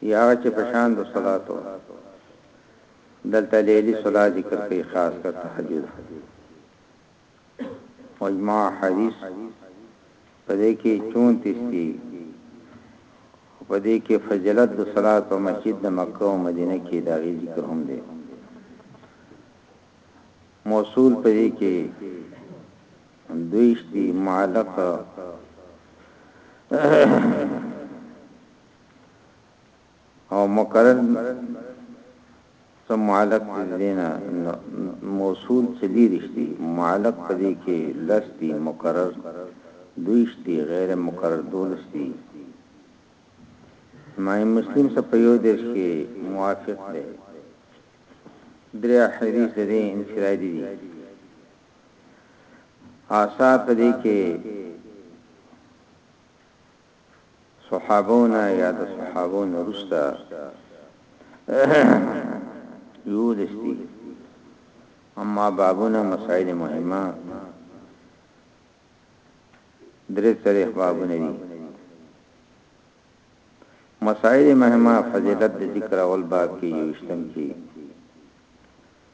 دي هغه چي په شان د صلات وه دلته ليلي صلات ذکر کوي خاص کر تهجد واجماع حديث په دې کي 34 دي او په دې کي فضيلت د صلات په مسجد د مکه او مدينه کي دا غي ذکر هم دي موصول په دې کې دویشتي معلق او مکرر څه معلق دي دينه موصول څليرشت دي معلق په دي کي لس دي مکرر دويشت دي غير مکرر دولس دي امام مسلم څه په يو ديرش کي موافق دي درې حديث دي انفرادي دي آثار په دي کي صحابو نه یا د صحابو نه رسته یو دستی اما بابونه مسائل مهمه درې تاریخ بابونه دي مسائل مهمه فضیلت د ذکر اول باب کې یوشتم کې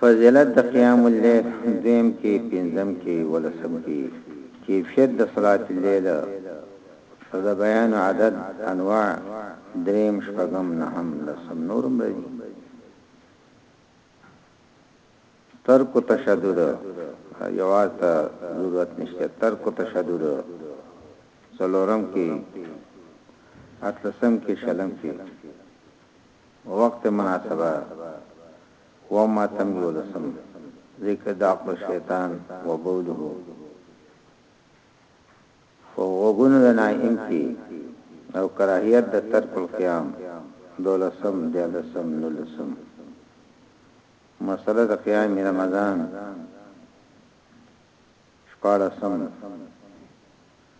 فضیلت د قیام اللیل، دویم کی، پنځم کی، یولسم کی، کیفیت د صلات اللیل او د بیان عدد، انواع، دریم، شپږم، نهم، لسم، نور هم راځي. ترک التشدد، جواز ته ضرورت نشته، ترک التشدد، څلورم کی، اتلسم کی، شلم کی. وقت مناسبه وما تم یولسم ذکر د عقل شیطان و بوده فوغونو د نائم کی او کراهیت د ترک القیام دولسم دیالسم نولسم مسله د قیام رمضان شپارسم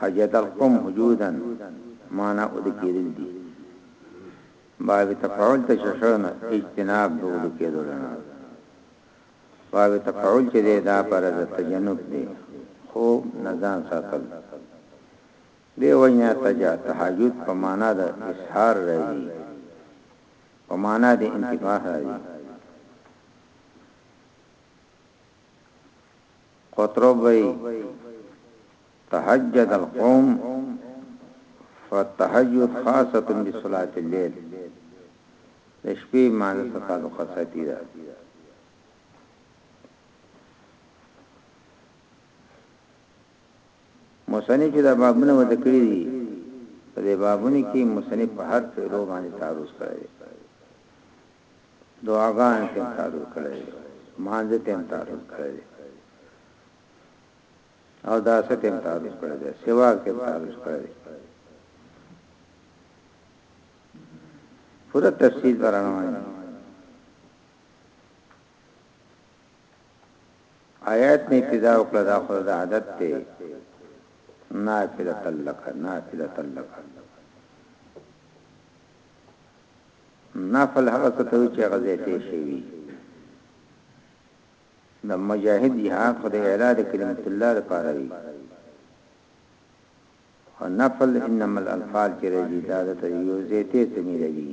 حجت القوم حجودا معنا اود کېدل دي باب تفاعل ته ششن اجتناب دود کېدل نه باب تفاعل چې دا پر د تجنب دی خو نزان ساتل دی وینا تجا تهجد په معنا د اسهار راځي په معنا د انتفاع راځي قطرب وایي، تهجد القوم فالتهجد خاصة بصلاة اللیل، د شپې لمانځه سره تعلق ساتي ده. مصنف چې دا بابونه وضع کړي دي، په دې بابونو کې مصنف په هر فعلو باندې تعرض کړی دی. دعاګانو ټیم تعرض کړی دی لمانځه ټیم تعرض کړی دی او داسه ټیم تعرض کړی دی سواک ټیم تعرض کړی دی پورا تفصیل برانوانی آیات نه ابتدا وکړه دا خو د عادت ته نافله تلک نافله تلک نفل هغه څه ته وي چې هغه ځای پېښ شوی وي. د مجاهد جهاد خو د اعلا د کلمت الله لپاره وي. او نفل انما الانفال چې راځي دا د یو ځای ته څه ملوي.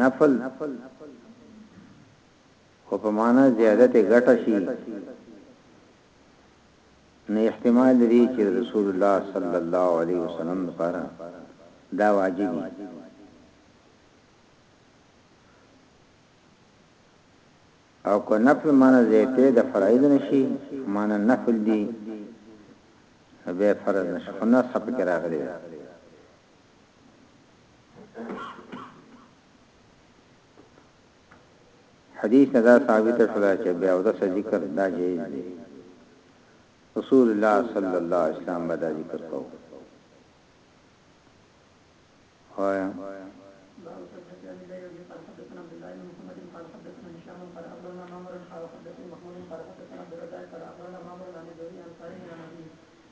نفل خو په معنا زیادت ګټه شي نو احتمال لري چې رسول الله صلی الله علیه وسلم لپاره دا واجب وي او کو نفل معنی زیته د فرایض نشي معنی نفل دي به فرض نشي خو نه سب کې راغلي حدیث نه دا ثابته شوه چې بې اودسه ذکر دا جایز دی، رسول الله صلی الله علیه وسلم به دا ذکر کاوه. وایا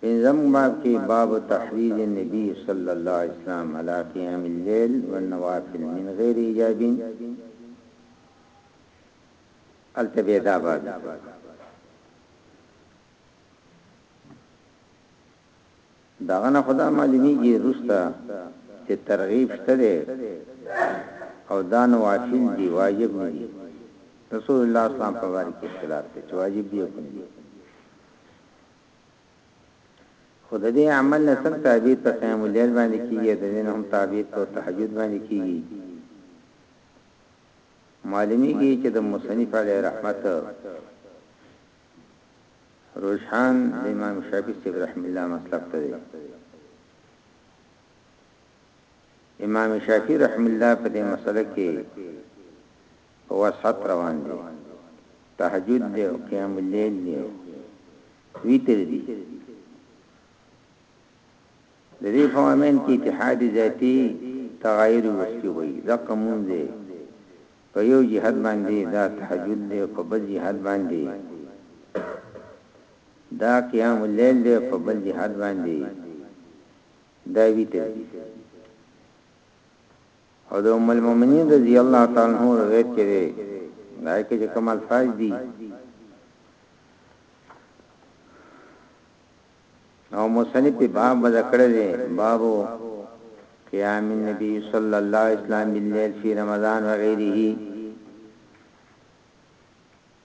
پنځم باب کې باب تحريض النبي صلی الله علیه وسلم علی قيام الليل والنوافل من غير ايجاب التبيدا باب داغه نه خدا معلومیږي روستا چې ترغیب شته دی او دا نوافل دی واجب نه دی رسول الله صلی الله علیه وسلم په اړه کې اختلاف دی چې واجب دی او نه دی خو د دې عمل نه سم تعبیر په قیام اللیل باندې کیږي او د دې نه هم تعبیر په تهجد باندې کیږي. معلومیږي چې د مصنف علیه رحمت رجحان د امام شافعي صاحب رحم الله مسلک ته دی. امام شافعي رحم الله په دې مسله کې په وسعت روان دی تهجد دی او قیام اللیل دی او ویتر دی د دې فوامین کې اتحاد ذاتی تغایر وستی وي دا قمون دی په یو جهاد باندې دا تهجد دی په بل جهاد باندې دا قیام الليل دی په بل جهاد باندې دا ویته او د ام المؤمنین رضی الله تعالی عنها روایت کې دی دا کې چې کوم الفاظ دي او مصنف په باب بدا کړی دی بابو قیام النبی صلی الله علیه وسلم باللیل فی رمضان وغیره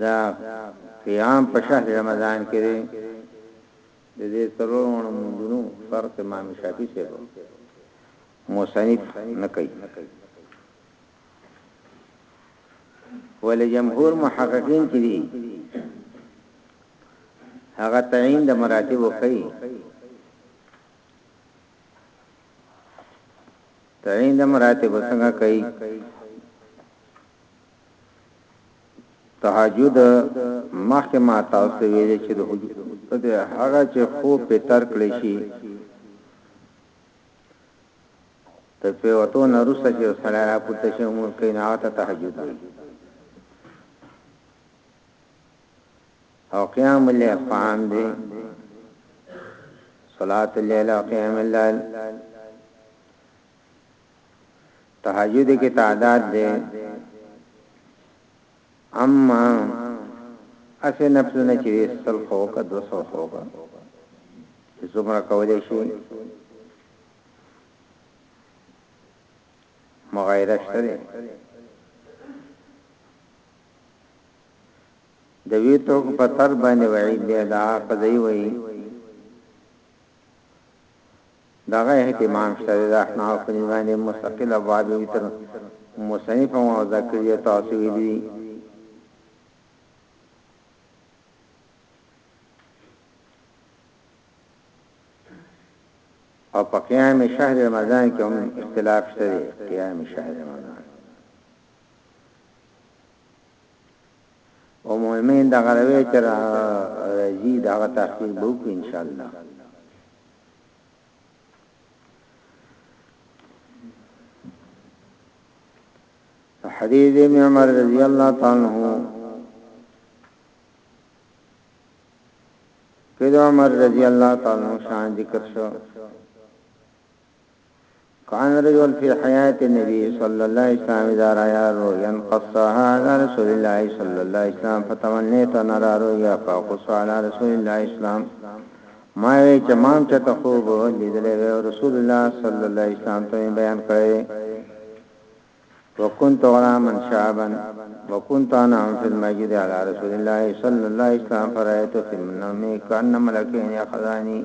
دا قيام په شهر رمضان کې دی د دې څلور وړو مونږونو فرق امام شافعي صاحب مصنف نه کوي ول جمهور محققین کې دي هغه تعین د مراتب کوي تعین د مراتب څنګه کوي تهجد مخکې ما تاسو ته ویلي چې د حجت هغه چې خوب په تر کړی شي تر په وته نه روسه چې سړی را پورته شي مون کې نه آتا تهجد وي او قیام الليل قام دي صلات الليل او قیام الليل تهجد کې تعداد دی اما اسه نفلونه چې سل خو کا 200 خو کا چې څومره کولای شي مغایره شته د ویتو په تر باندې وعید دی دا قضیه وایي دغه اهتمام شته دی د احنافو په دین باندې مستقل ابواب یې تر مصنف هم وضع کړي او تاسو ویلي دي او په قیام شهر رمضان کې هم اختلاف شته قیام شهر رمضان او مهمه دا غروي چې راځي دا تحقیق به وکړي ان شاء الله حدیث ابن عمر رضی الله تعالی عنہ کله عمر رضی الله تعالی عنہ شان ذکر شو کان رجل فی حیات النبی صلی الله علیه وسلم اذا رایا رویا قصها علی رسول الله صلی الله علیه وسلم فتمنیت ان را رویا فقص علی رسول الله اسلام ما وی چې مام چې ته خوب لیدلې وی رسول الله صلی الله علیه وسلم ته بیان کړی وکنت غلاما شعبا وکنت انا فی المسجد علی رسول الله صلی الله علیه وسلم فرایت فی منامی کان ملکین یخذانی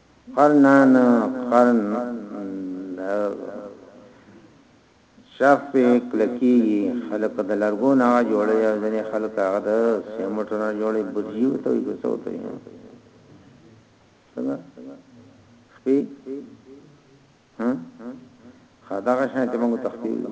قرنان قرن شاخ په کلکی خلق د لرګو نه جوړي او ځنې خلق هغه د سیمټو نه جوړي بوجیو ته یو څه وته څنګه خپي ها خدغه شان ته موږ تخفیو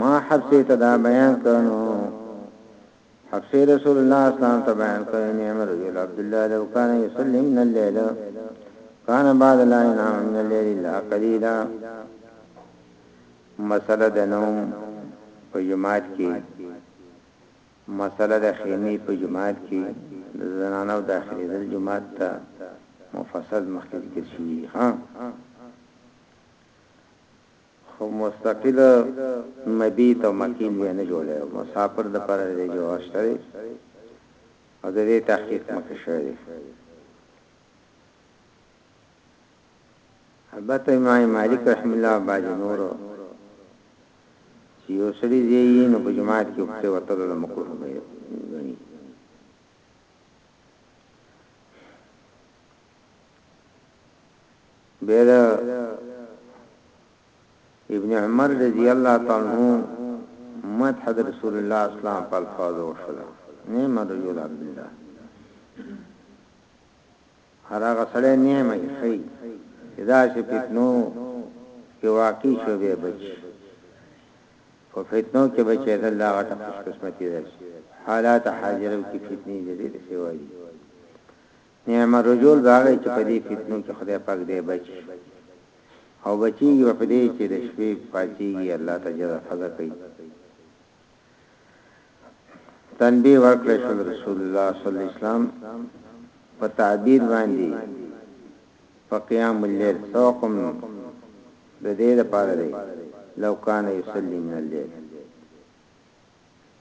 ما حفصې ته دا بيان کړ نو حفصې رسول الله اسلام ته بيان کړ نعم رجل عبدالله لو کان يسلم من الليل کان بعد لا ينام من الليل الا قليلا مسله د نوم په جماعت کې مسله د خیمه په جماعت کې د زنانو داخلي د جماعت ته مفصل مخکې ذکر شوی ها خو مستقل مبيت او مقيل بيا نه جوړوي او مسافر د پاره ددې جواز شته دی او ددې تحقيق مخکې شوی دی. البته امام مالک رحمه الله او بعضې نورو چې يو سړي ځای يي نو په جماعت کې پرېوتلو له مکروه ګڼي. بیا د ابن عمر رضی الله تعالی عنہ مدح د رسول الله اسلام په الفاظو وشوله نعم الرجل عبد الله هرغه سره نعمه خي ادا چې پتنو کې واقع شو به بچ په فتنو کې بچي د الله غټه خوش قسمتي ده حالات حاضرو کې فتنې دي ډېر سیوایي نعم رجل به هغه چې په دې فتنو کې خدای پاک دی بچ شي او بچیږي به په دې چې د شپې پاڅیږي الله ته جزا فضا کوي تنبیه ورکړه شو رسول الله صلی الله علیه وسلم په تعبیر باندې په قیام الليل سوقم د دې لپاره دی لو کان یصلی من الليل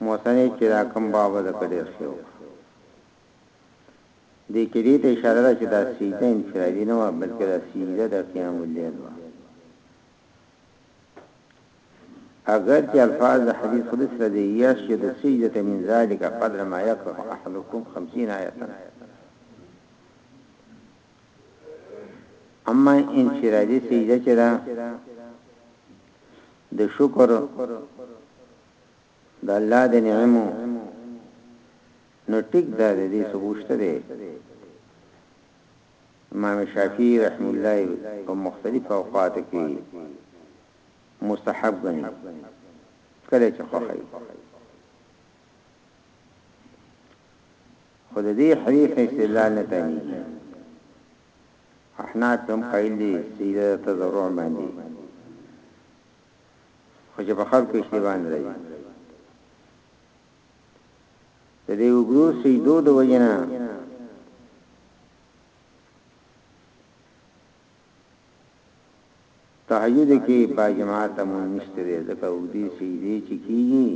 محسن یی چی دا کوم باب ده که ډیر ښه وکړ دی کی دی ته اشاره ده چی دا سجده انفرادی نه وه بلکه دا سجده ده قیام اللیل وه اګر چی الفاظ ده حدیث خودی سره دی یسجد سجده من ذالک قدر ما یکره احدکم خمسین آیتا اما انفرادی سجده چی ده ده شکر د الله د نعمو نو ټیک ده د دې ثبوت شته دی امام شافعي رحم الله په مختلف اوقات کې مستحب غني کله چې خوخی خود دې حدیث استدلال نه تانی احنا تم قیل دي سیده تضرع باندې خو چې په خلکو اشتباه نه راځي د دې وګړو سیدو د وجنه تهجد کې با جماعت مون نشته دی ځکه ودي سیدې چې کیږي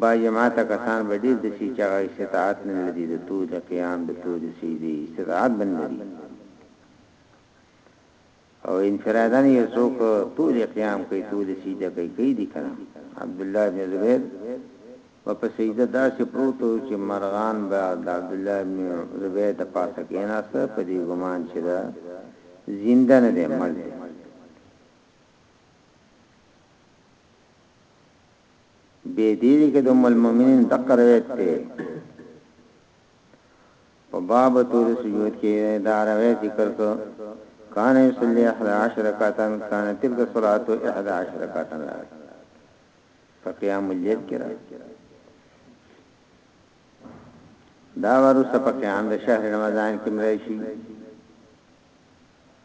با جماعت کسان به ډیر د شي چا استطاعت نه لري د تو د قیام د تو د سیدې استطاعت بن لري او انفراداً یو څوک تولې قیام کوي تولې سجده کوي کوي دي کنه عبدالله ابن زبیر به په سجده داسې پروت و چې مرغان به د عبدالله ابن زبیر د پاسه کیناسته په دې ګمان چې دا زنده نه دی مړ دی بے دیلی که دو ملمومنین دقر ویت تے په باب طول سجود کې دا روایت ذکر کړ، کان یصلی احدی عشر رکعتا کانت تلک صلوة احدی عشر رکعتا راغی په قیام اللیل کې راغی دا ورسته په قیام د شهر رمضان کې مرشي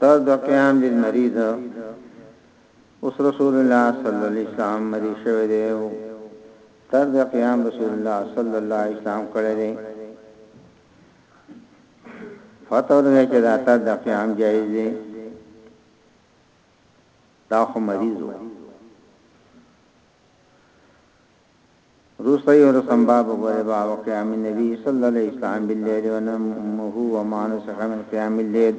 تر د قیام بالمریض اوس رسول الله صلی الله علیه وسلم مریض شوی دی او تر د قیام رسول الله صلی الله علیه وسلم کړی دی فتور دی چې دا تر د قیام جایز دی دا خو مریض و وروسته یولسم باب وګورئ باب قیام النبی صلی الله علیه وسلم باللیل ونمه وما نسخ من قیام اللیل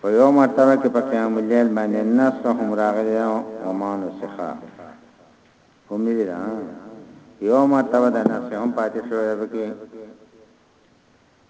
په یو مرتبه کې په قیام اللیل باندې نسخ هم راغلی وما نسخ هم نه دی یو مرتبه د نسخ هم پاتې شوی دی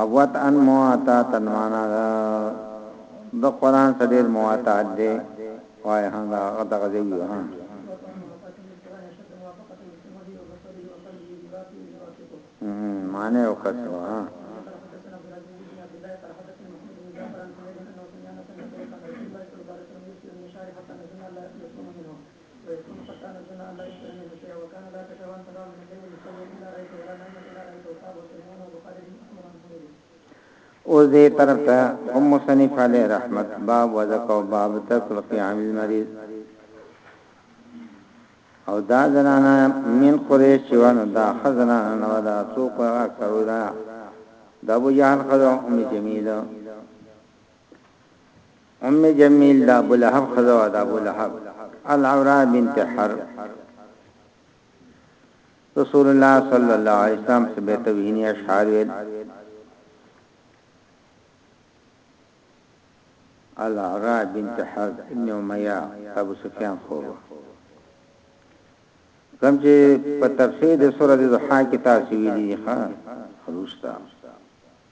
عوت ان مواتاتا معنی ده د قران سره ډیر مواتات دی وای هم دا دغه دی ها معنی وکړه ها اوس دې طرف ته هم مصنف علی رحمت باب وذکو باب ترک القیام المریض او دا زنانا من قریش چوانو دا خزنانا نو دا سوق اکثر دا دا بو جهل خزو ام جمیل ام جمیل دا ابو لهب خزه وا دا ابو لهب العورا بنت حرب رسول الله صلی الله علیه وسلم سبه توهینی اشعار ویل العورا بنت حرب ابن امیہ ابو سفیان خو کوم چې په تفسیر د سورۃ الضحا کې تاسو ویلي ښا روستا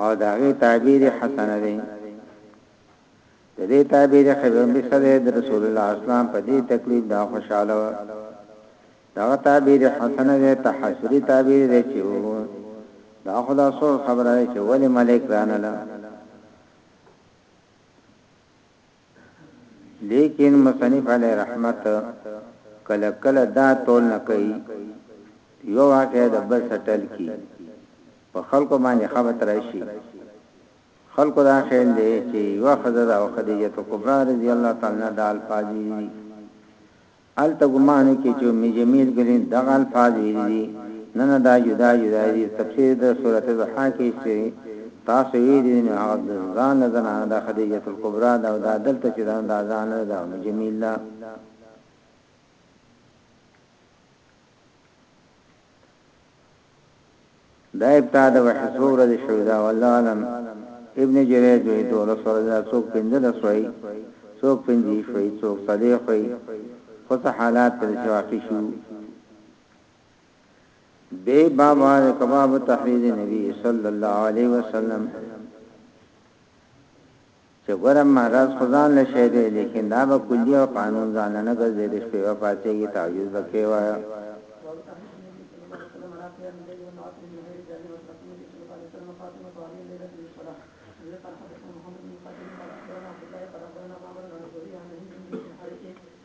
او د هغې تعبیر حسنه دی د دې تعبیر خبر مثله د رسول الله اسلام په دې تکلیف دا خوشاله و دا تعبیر حسنه دی تحسری تعبیر دی چې دا خدا سور خبره چې ولی ملک رانه لیکن مصنف علیه رحمت کله کله دا تول نه کوي یو واقع د بل سټل کی په خلکو باندې خبر راشي خلکو دا خیال دی چې یو خزه او خدیجه کبرا رضی الله تعالی عنها د الفاظ دي هلته ګمان وکړي چې ام جمیل ګلې دغه الفاظ ویلي دي، نه نه دا جدا جدا دي، تفسیر د سورت ضحی کې چې تاسو ویلي دي نو هغه د ځان له زنانه ده خدیجة الکبری ده او دا دلته چې ده نو دا ځان نه ده ام جمیل ده. دا ابتاع د وحی څو ورځې شوی دا والله علم ابن جریج وی دولس ورځې دا څوک پنځلس وی څوک پنځیش وی څوک څلیښ وی خو څه حالات په دې واقع شو دی بابا د کباب تحرید نبی صلی الله علیه وسلم چه ګوره مرض خو ځان له شی دی لیکن دا به کلی او قانون ځان له نه ګرځی د شپی به پاڅیږی تهجد به کوی وایه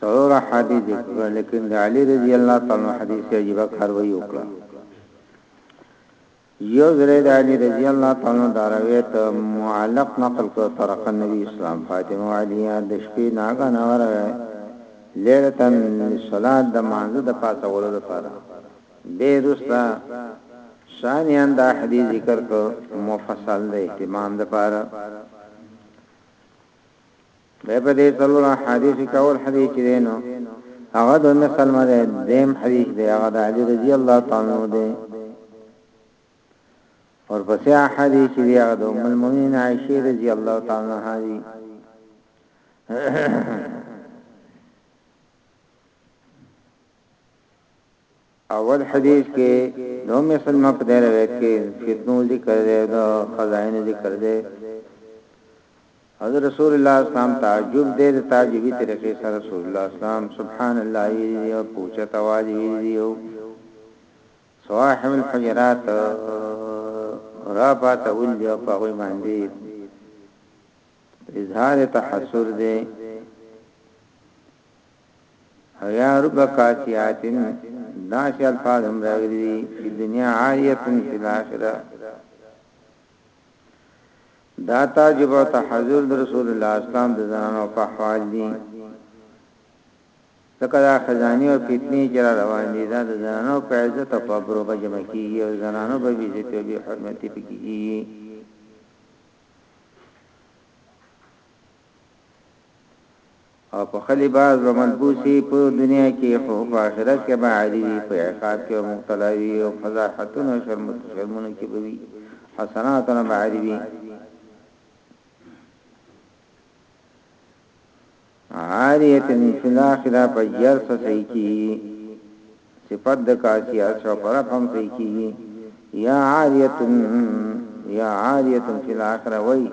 څلور احادیث ذکر کړل لیکن د علی رضی الله تعالی عنہ حدیث کې عجیب کاروي وکړه یو ځله د علی رضی الله تعالی عنہ دا روایت معلق نقل کړ طرق نبی اسلام فاطمه علی د شپې ناګه نور لیلتن صلات د مانزه د پاسه ولو لپاره به رستا شانیان دا حدیث ذکر کو مفصل د اهتمام لپاره به په دې څلور حدیث کول حدیث چې دینو هغه د ام سلمہ ده دیم حدیث دی هغه د علی رضی الله تعالی عنہ دی اور پسې حدیث دی هغه د ام المؤمنین عائشہ رضی الله تعالی عنها دی اول حديث کې د ام سلمة په دې روایت کې فتنو ذکر دی او د خزائن ذکر دی حضرت رسول الله اسلام تعجب دې د تعجبي طریقې سره رسول الله اسلام سبحان الله ویلی او پوچا تواز ویلی او صواحب الحجرات را پات اول دی په غوي باندې اظهار تحسر دې او یا رب کاسیات داسې الفاظ هم راغلي دي چې دنیا عاریه فی الاخره دا تعجب او تحذر د رسول الله اسلام د زنانو په حال دي ځکه دا خزانی او فتنی چې را روان دي دا د زنانو په عزت او په برو به جمع کیږي او زنانو به بي عزت او بي حرمتي پکېږي او په ښه لباس به ملبوس وي، په دنیا کې خو په آخرت کې به عاري وي، په عقاب کې به مبتلا وي او په فضاحتونو او شرمونو کې به وي، حسناتو نه به عاري وي. عاریة فی الاخرة په جرس سعی کې. صفت د کاسیه شو په رفع هم صحیح کیږي یا عاریه یا عاریه فی الاخره وای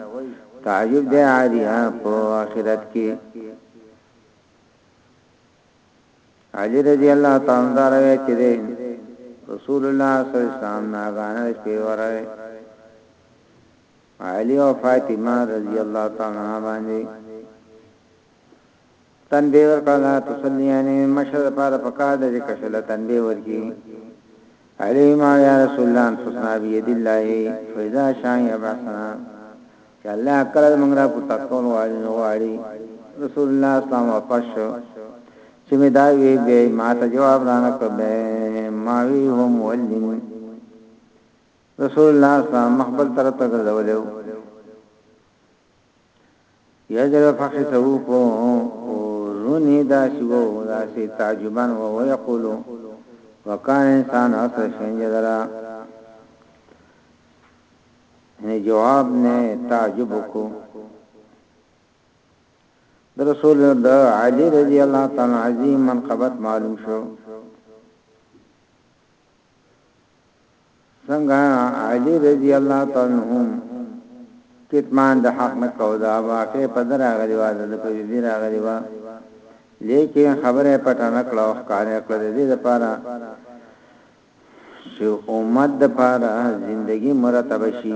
تعجب د عاریه په اخرت کې علی رضی الله تعالی عنہ راوی چې رسول الله صلی الله علیه وسلم ناګانه شپې ورای علی او فاطمه رضی الله تعالی عنها باندې تنبیه ورکړه لا تصلی یعنی مشر لپاره پکار ده چې کشر له تنبیه ورکړي علیم یا رسول الله انفسنا بيد الله فاذا شاء يبعثنا چې الله کله موږ را پورته کول غواړي نو غواړي رسول الله صلی الله علیه وسلم چې می دا وی به ما ته جواب رانه کړه ما وی هم ولین رسول الله صلی الله علیه وسلم مخبل تر ته ګرځولیو یو ځل فخې ته وکو او رونی داسی وو داسی تعجبان وو ویقولو وکان انسان اصر شین جدرا نه جواب نه تعجب کو در رسول د علی رضی الله تعالی عظیم منقبت معلوم شو څنګه علی رضی الله تعالی عنه کتمان د حق نه کو دا واقع په دراغلی و د په بي راغلی و لیکن خبره پټه نکړه او ښکارې کړه دې لپاره چې امت د پاره زندگی مرتب شي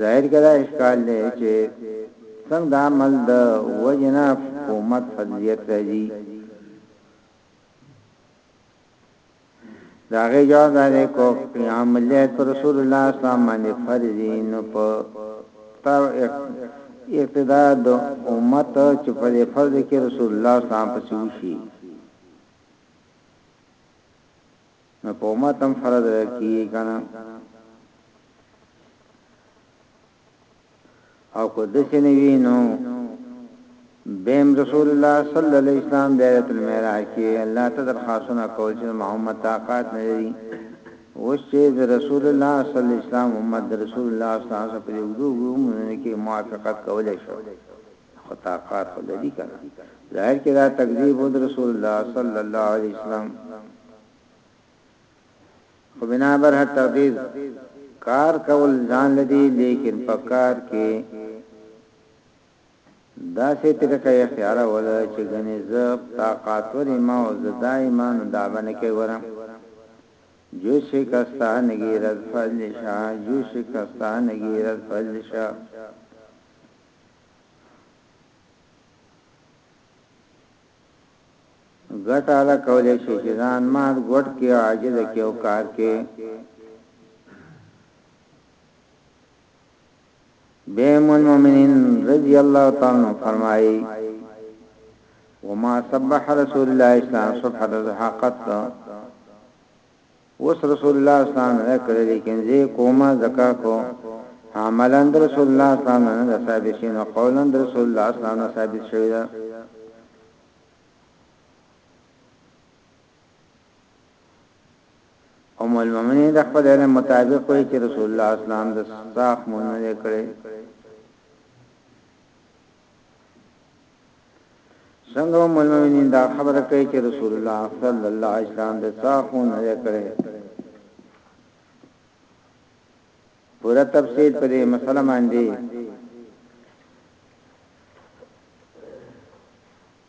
ظاهر کې دا اشکال دی چې څنګه د عمل د وجنا حکومت فضلیت راځي دا غي جواب دی کو قیام الله پر رسول الله صلی الله علیه وسلم باندې فرضین په تر اقتدا د امت چې په فرض کې رسول الله صلی الله علیه وسلم په شي نو په امت هم فرض ویل کیږي کنه او کو د سینې وینو بهم رسول الله صلی الله علیه وسلم د ليله المعراج کې الله ته درخواستونه کول چې محمد طاقت نه لري اوس چې رسول الله صلی الله علیه وسلم امت رسول الله صلی الله علیه وسلم په دې وګړو کې موافقت کولای شو خو طاقات خو لري کنه ظاهر کې دا تکذیب ود رسول الله صلی الله علیه وسلم خو بنا بر هر تقدیر کار کول ځان لدی لیکن پکار کې دا سه طریقه اختیار ول چې غني ز طاقت ور ما او ز دایمان دا باندې کې ورم جو شکستا نگیرد فضل شاه جو شکستا نگیرد فضل شاه ګټه اله کولای شي چې ځان مات ګډ کې عاجز کې او کار کې بهم المؤمنین رضی الله تعالی فرمایي وما سبح رسول الله اسلام صبح الضحى قط اوس رسول الله اسلام نه ده کړی لیکن زه یې کوم ځکه خو عملا د رسول الله اسلام نه ده ثابت شوی نو قولا د رسول الله اسلام نه ثابت شوی ده ام المؤمنین د خپل علم مطابق وایي چې رسول الله اسلام د صاف مونږ نه کړی څنګه ام المؤمنین دا خبره کوي چې رسول الله صلی الله علیه وسلم د څا خون نه کړي پورا تفصیل په دې مسله باندې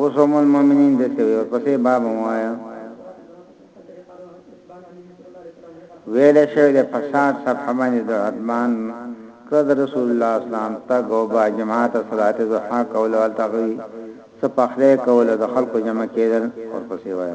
اوس هم المؤمنین دې کوي او پسې باب موایا ویل شوی د فساد صفحه باندې د عدمان کړه د رسول الله اسلام ته غوبا جماعت صلات ضحا کول او تغوی سپخله کول د خلکو جمع کېدل او پسې وایي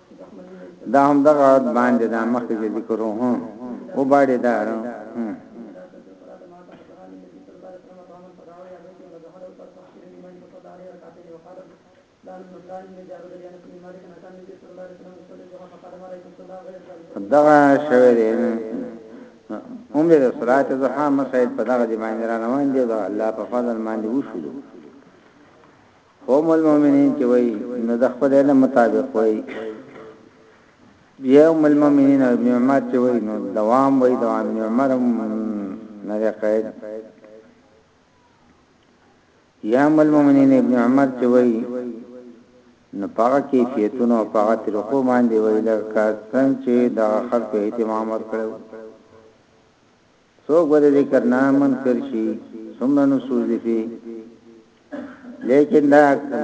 دا هم دغه عد باندې دا مخکې چې ذکر وو او باندې دا دغه شوه دی هم د صلات زحا مسائل په دغه دی باندې را روان دي دا الله په فضل باندې وشو هم المؤمنین چې وای نو د خپل علم مطابق وای بیا هم المؤمنین ابن عمر چې وای نو دوام وای دوام ابن عمر نه قید یا هم المؤمنین ابن عمر چې وای نو پاغه کیفیتونو پاغه طریقو باندې وای لکه څنګه چې دا خلق اهتمام ورکړو څوک به د ذکر نه منکر شي څومره نصوص دي فيه لیکن دا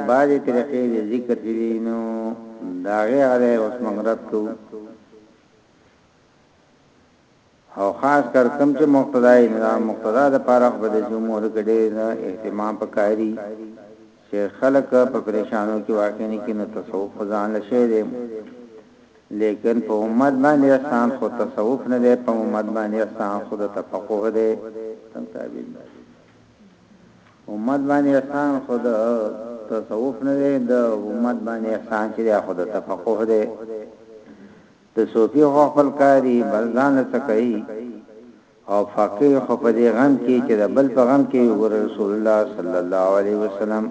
بعضې طریقې د ذکر چې دي نو دا غیر ده اوس مغرد کو او خاص کر کم چې مقتدای نه مقتدا د پاره په دې جمهور کې ډېر اهتمام پکاري چې خلک په پریشانو کې واقع نه کینو تصوف ځان لشه دي لیکن په امت باندې احسان خو تصوف نه دی په امت باندې احسان خو د تفقه دی څنګه تعبیر دی امت باندې احسان خود تصوف نه دی د امت باندې احسان چې خود تفقه دی د صوفي خو خپل کاری بلدان څه کوي او فقيه خو په دې غم کې چې د بل په غم کې ور رسول الله صلی الله علیه وسلم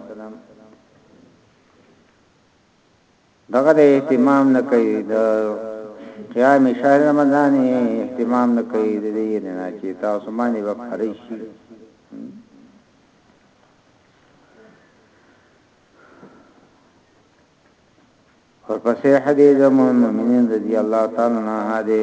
دغه دی اهتمام نه کوي د قیام شهر رمضان اهتمام نه کوي د دې نه چې تاسو باندې به فرض شي ورپسې حدیث مومنین رضی الله تعالی عنہ دی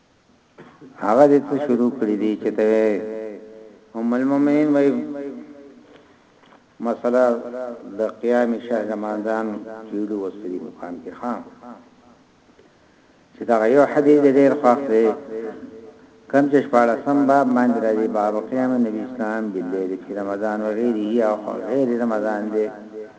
هغه دې څه شروع کړی دی چې ته هم المؤمنین وای مسله د قیام شهر رمضان کیلو وسری مقام کې خام چې دا یو حدیث ډیر خاص دی کم چې شپاړه سم باب باندې راځي باب قیام نبی اسلام باللیل فی رمضان و غیره او غیر رمضان دی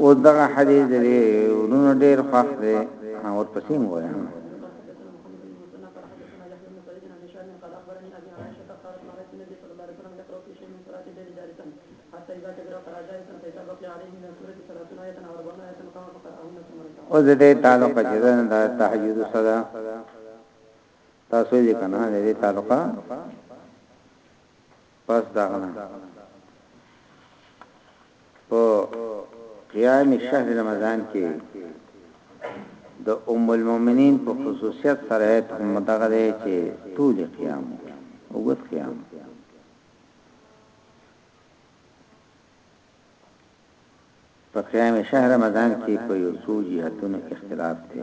اوس دغه حدیث د دې ورونو ډیر خوښ دی او ورپسې مو وایي او د دې تعلق چې دا تهجد صدا تاسو یې کنه دې تعلق پس د هغه نه په قیام شهر رمضان کې د ام المؤمنین په خصوصیت صلاحیت هم دغه دی چې طول قیام وګت قیام په قیام شهر رمضان کې په یو څو جهتونو اختلاف دی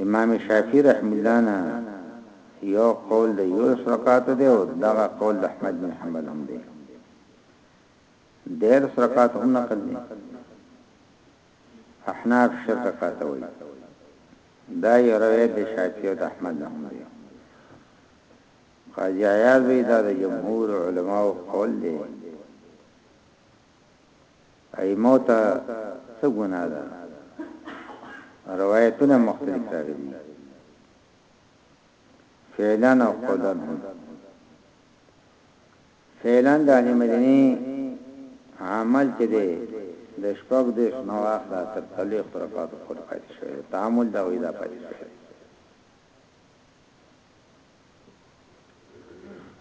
امام شافعی رحمه الله نه یو قول د یولس رکعاتو دی او دغه قول د احمد بن حنبل هم دی دیر رکعات هم نقل دی احناف شر رکعات وایي دا یو روایت د شافعی او د احمد نه هم دی قاضی عیاض وی دا د جمهور علماو قول دی ائمو ته څه ګناه ده روایتونه مختلف راغلي فعلا او قولا هم فعلا د علی مدنی عمل چې دی د شپږ د شنو اخلا تر تلې خرافات خور پاتې شوی تعامل دا وې دا پاتې شوی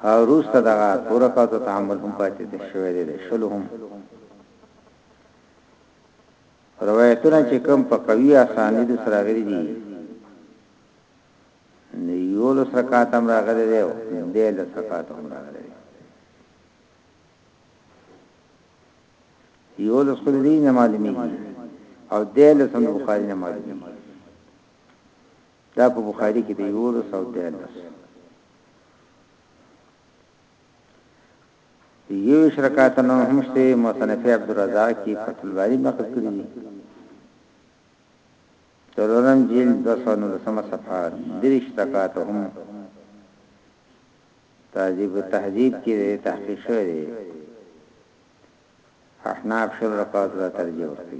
او روسته دغه تورکات او تعامل هم پاتې دي شوې دي شلو هم روایتونه چې کوم په قوي اسانید سره غلي دي یو لس رکعات هم راغلي دی او د لس رکعات هم راغلي دی یو لس خو دې نه معلومي او د لس هم بخاری نه معلومي دا په بخاری کې دی یو لس او دیالس یو شرکات نو هم شته مصنف عبدالرزاق کې فتل باری نقل کړی دی ترورم جیل دسو نو لسمه صفحه دریش رکات هم تهذیب تهذیب کې تحقیق شوی دی احناف شل رکات را ترجیح ورکړي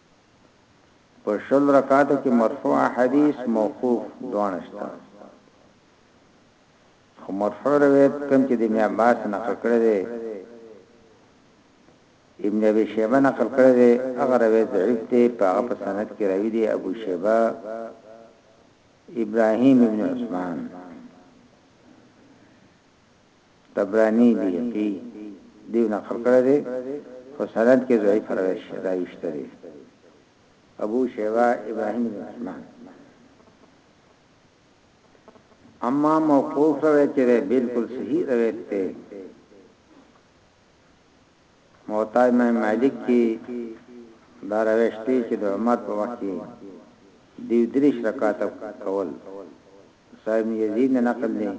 په شل رکعاتو کې مرفوع حدیث موقوف دواړه شته خو مرفوع روایت کوم چې د ابن عباس نقل کړی دی ابن ابي شيبه نقل کړی دی هغه روایت ضعیف دی په هغه په سند کې راوی دی ابو شيبه ابراهيم ابن عثمان طبراني بيهقي ديو نقل کړی دی خو سند کې ضعيف راوي شته دی ابو شيبه ابراهيم بن عثمان اما موقوف روایت دی بالکل صحیح روایت دی موطا امام مالک کې دا روشته چې د عمر په وخت کې دیو دریش رکعات کول صاحب یزید نه نقل دی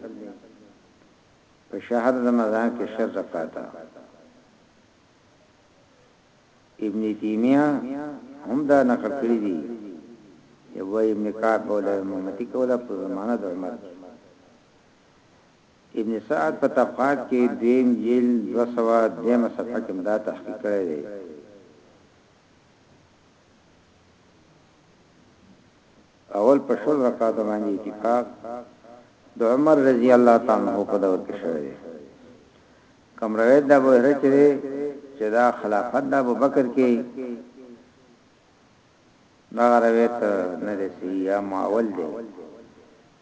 په شهر رمضان کې شل رکعته ابن تیمیه هم دا نقل کړی دی یو ابن کعب بوله امامتی کوله په زمانه د عمر کې ابن سعد په طبقات کې دویم جیل 200 دیمه صفحه کې دا تحقیق کړی دی اول په شل رکعاتو باندې اتفاق د عمر رضی الله تعالی عنہ په دور کې شوی دی کوم روایت د ابو هريره چې چې دا خلافت د ابو بکر کې دا روایت نه دی یا معول دی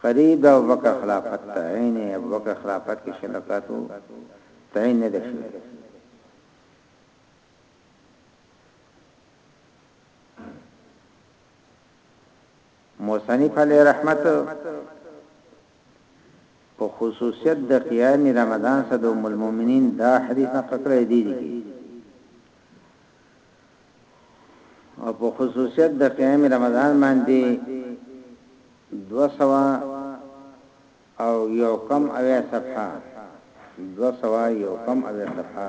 قریب د ابو بکر خلافت ته عین ابو بکر خلافت کې شلکاتو تعین نه دی شوی مصنف علیه رحمت په خصوصیت د قیام رمضان سره د ام المؤمنین دا حدیث نقل کړی دی او په خصوصیت د قیام رمضان باندې دو سوا او یو کم اویا صفحه دو سوا یو کم اویا صفحه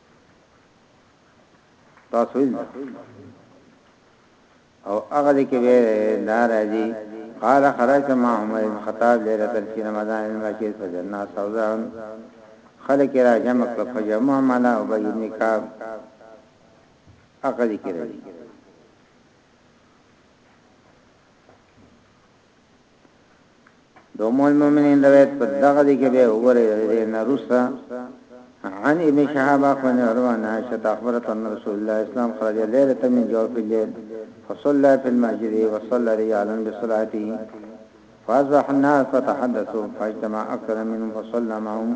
تاسو ویل او هغه دې کې به ناراضي قال خرجت مع عمر بن الخطاب ليله في رمضان المسجد فجرنا سوزا خلق را جمع کړ فجمع مالا او بن کعب هغه دې کې راځي دو مول مومنین روایت پر دغه دی کې به وګورئ د عن ابن شهاب اخوان اروان عائشة أخبرت أن رسول الله اسلام خرج ليلة من جوف الليل فصلى في المسجد وصلى رجالا بصلاته فأصبح الناس فتحدثوا فاجتمع أكثر منهم فصلى معهم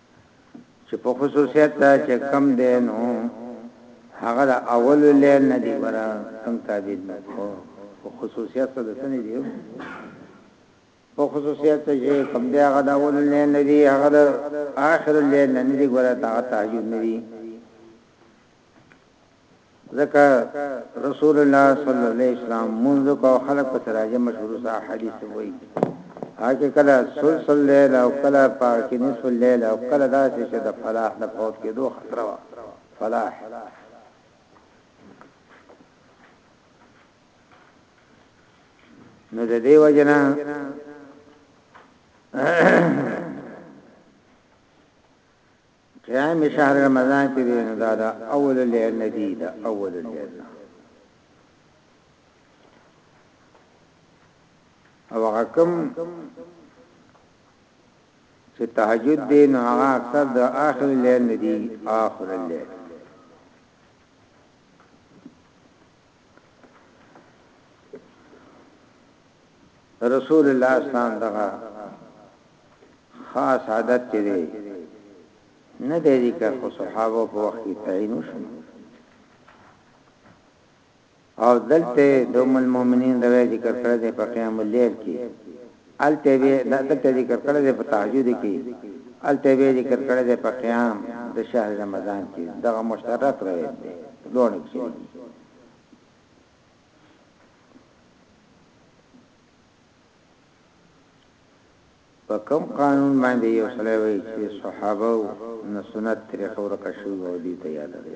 چې په خصوصیت دا چې کم دی نو هغه د اول لیل نه دی ورا څنګه تعبیر نه کو په خصوصیت څه د سنې دی په خصوصیت چې کم دی هغه د اول لیل نه دی هغه د آخر لیل نه دی ورا تا تعبیر نه دی ځکه رسول الله صلی الله علیه وسلم منځ کو خلق په سراجه مشهور صح حدیث وایي هغه کله ثلث الليل او کله پاکي نصف الليل او کله داسې چې د فلاح د فوت کې دوه خطر وا فلاح نو د دې وجنه قیام شهر رمضان چې دی نو دا د اول اللیل نه دی د اول اللیل نه او هغه کوم چې تهجد دی نو هغه اکثر د آخر لیل نه دی آخر لیل رسول الله اسلام دغه خاص عادت چې دی نه دی ذکر خو صحابه په وخت کې تعین شو او دلته دوم المؤمنین د ذکر کړه د قیام الليل کې هلته به دا دلته ذکر کړی دی په تهجد کې هلته به ذکر کړی دی په قیام د شهر رمضان کې دغه مشترک روایت دی دوه کې په کوم قانون باندې یو سړی وي چې صحابه او سنت طریقه ورکه شوی او دي ته یاد دی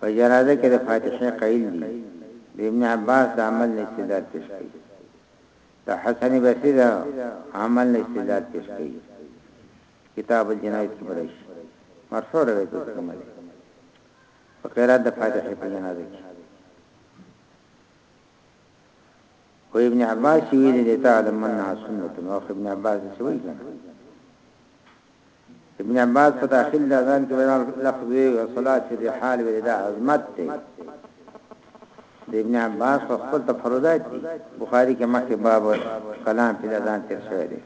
په جنازه کې د فاتحې قائل دي د ابن عباس د عمل نه استدلال پېش کوي د حسن بصري د عمل نه استدلال پېش کوي کتاب الجنائز کې برش مرفوع روایت کوم دی په قرات د فاتحې په جنازه کې خو ابن عباس چې ویلي دی تعلم منها سنت او ابن عباس څه وایي کنه ابن عباس په داخل د اذان کې ویل لفظ وی او صلات فی الرحال وی دا عظمت دی د ابن عباس په خپل تفردات دي بخاری کې مخکې باب کلام فی الاذان تر شوی دی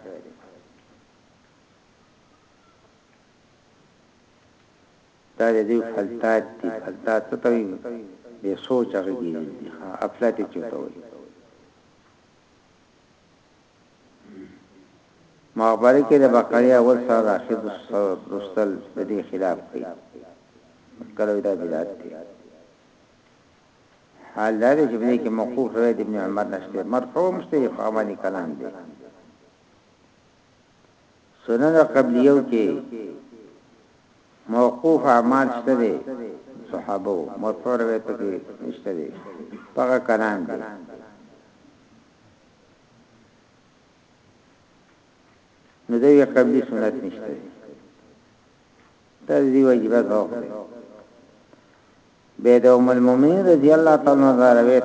دا د دوی فلتات دي. فلتات څه ته وایي؟ بې سوچه غږېدل دي. ښه افلت یې چېرته وایي؟ مخبري کې د بقرې اول سره د اخیر د سره لوستل د دې خلاف کوي. کله وایي دا بدعت دی. حال دا دی چې په دې کې موقوف روایت ابن عمر نشته. مرفوع هم شته، په هغه باندې کلام دی. سنن قبلیو کې موقوف اعمال شته دي صحابه مرفوع روایت کې نشته دي هغه کلام دی نو دوی قبلی سنت نشته دي دا دی واجب ده به د ام المؤمنین رضی الله تعالی عنها روایت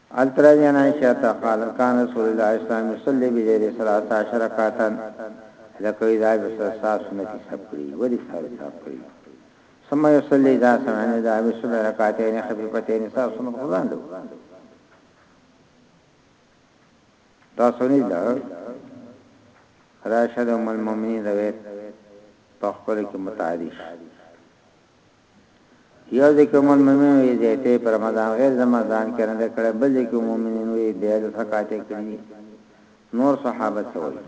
هلته راځي عن عائشة قالت کان رسول الله صلی الله علیه وسلم یصلی باللیل ثلاث عشر رکعة ادا کوي دا به سره صاحب سنت حساب کړی ولی فرض حساب کړی ثم یصلی اذا سمع النداء بسبع رکعتين خفيفتين صاحب سنت قرآن دو دا سنی دا راشد ام المؤمنین روایت په خپل کې متعارف یو ځای کې مول ممن وی زیته پر رمضان غیر رمضان کې نه کړه بل ځای کې مؤمنین وی بیا د فقات کړی نور صحابه سوي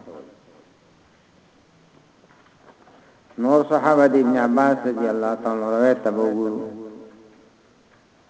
نور صحابه د ابن عباس رضی الله تعالی عنہ روایت تبوغو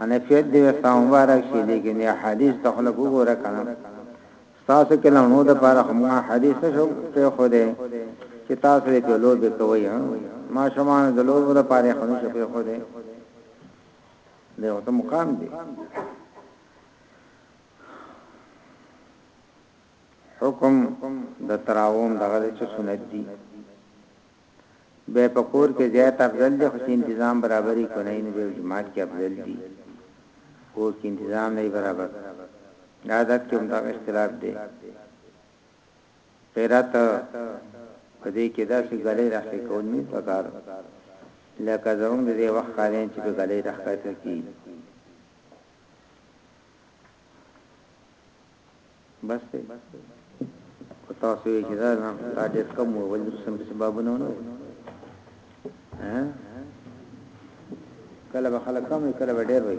حنفیت دی وستا مبارک شي لیکن یا حدیث ته خلک وګوره کنه تاسو کې لونو د پاره هم حدیث شو په خو دې چې تاسو دې په لوب کوي ما شومان د لوب د پاره خو نه په خو دې دې وته مقام دی حکم د تراوم دغه چې سنت دي به په کور کې زیات افضل دی خو چې انتظام برابرې کونی نو به جماعت کې افضل دی کور کې انتظام نه برابر عادت کې هم دا اختلاف دی قرات په دې کې دا چې غلې راخې کول نه پکار لکه زموږ دې وخت کالین چې په غلې راخې کی بس دی او تاسو یې چې دا نه دا ډېر کم وو ولې سم په سببونه نه ها کله به خلک کم کله به ډېر وي